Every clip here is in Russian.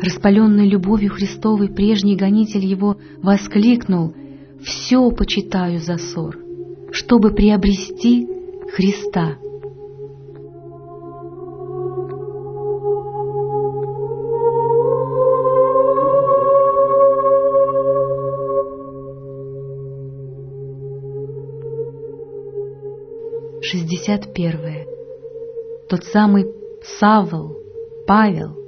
Распаленный любовью Христовой прежний гонитель его воскликнул «Все почитаю за ссор, чтобы приобрести Христа». Шестьдесят первое. Тот самый Савл, Павел,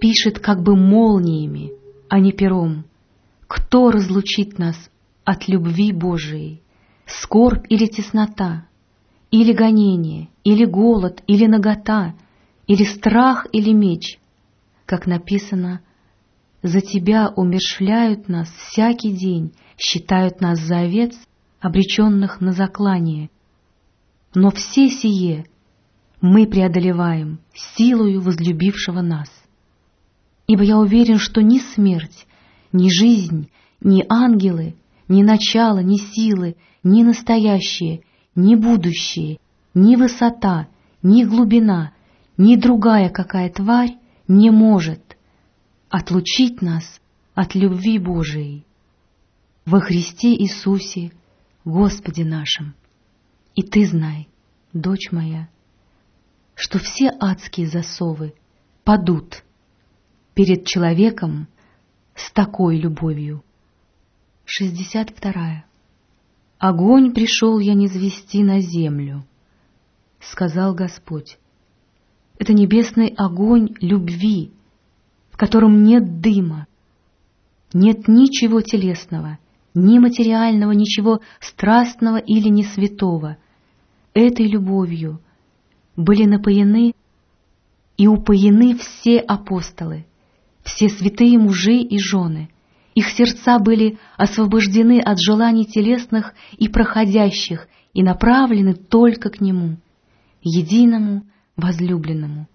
пишет как бы молниями, а не пером. Кто разлучит нас от любви Божией? Скорбь или теснота? Или гонение? Или голод? Или нагота? Или страх? Или меч? Как написано, «За тебя умершляют нас всякий день, считают нас за овец, обреченных на заклание. Но все сие мы преодолеваем силою возлюбившего нас ибо я уверен, что ни смерть, ни жизнь, ни ангелы, ни начало, ни силы, ни настоящее, ни будущее, ни высота, ни глубина, ни другая какая тварь не может отлучить нас от любви Божией во Христе Иисусе, Господе нашим. И ты знай, дочь моя, что все адские засовы падут перед человеком с такой любовью. 62. Огонь пришел я не звести на землю, сказал Господь. Это небесный огонь любви, в котором нет дыма, нет ничего телесного, ни материального, ничего страстного или не святого. Этой любовью были напоены и упоены все апостолы, все святые мужи и жены. Их сердца были освобождены от желаний телесных и проходящих и направлены только к Нему, единому возлюбленному.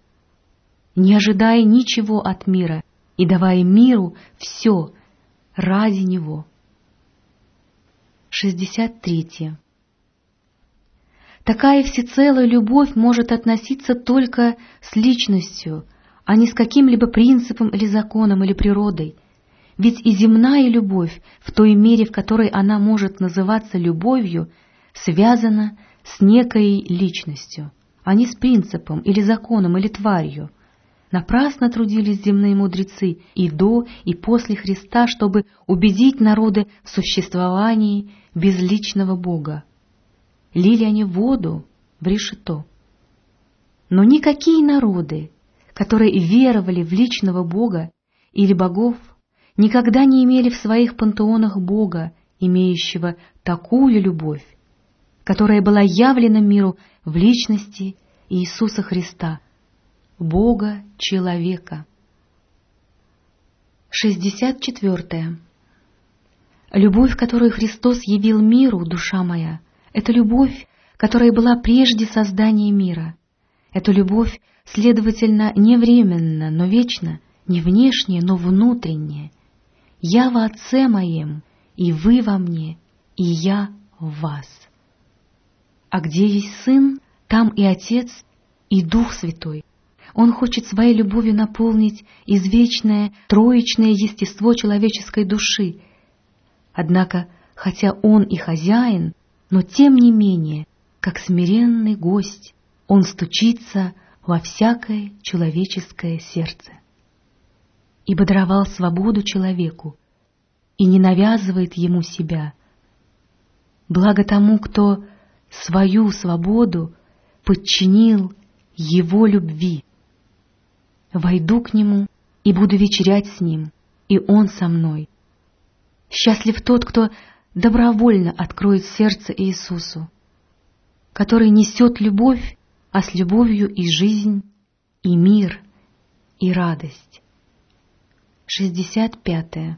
Не ожидая ничего от мира и давая миру все ради Него. 63. Такая всецелая любовь может относиться только с личностью – а не с каким-либо принципом или законом или природой. Ведь и земная любовь, в той мере, в которой она может называться любовью, связана с некой личностью, а не с принципом или законом или тварью. Напрасно трудились земные мудрецы и до, и после Христа, чтобы убедить народы в существовании безличного Бога. Лили они воду в решето. Но никакие народы которые веровали в личного Бога или богов, никогда не имели в своих пантеонах Бога, имеющего такую любовь, которая была явлена миру в личности Иисуса Христа, Бога-человека. 64. Любовь, которую Христос явил миру, душа моя, это любовь, которая была прежде создания мира. Эту любовь следовательно, не временно, но вечно, не внешнее, но внутреннее. Я во Отце моем, и вы во мне, и я в вас. А где есть Сын, там и Отец, и Дух Святой. Он хочет своей любовью наполнить извечное троечное естество человеческой души. Однако, хотя Он и хозяин, но тем не менее, как смиренный гость, Он стучится во всякое человеческое сердце. Ибо даровал свободу человеку и не навязывает ему себя. Благо тому, кто свою свободу подчинил его любви. Войду к нему и буду вечерять с ним, и он со мной. Счастлив тот, кто добровольно откроет сердце Иисусу, который несет любовь а с любовью и жизнь, и мир, и радость. 65.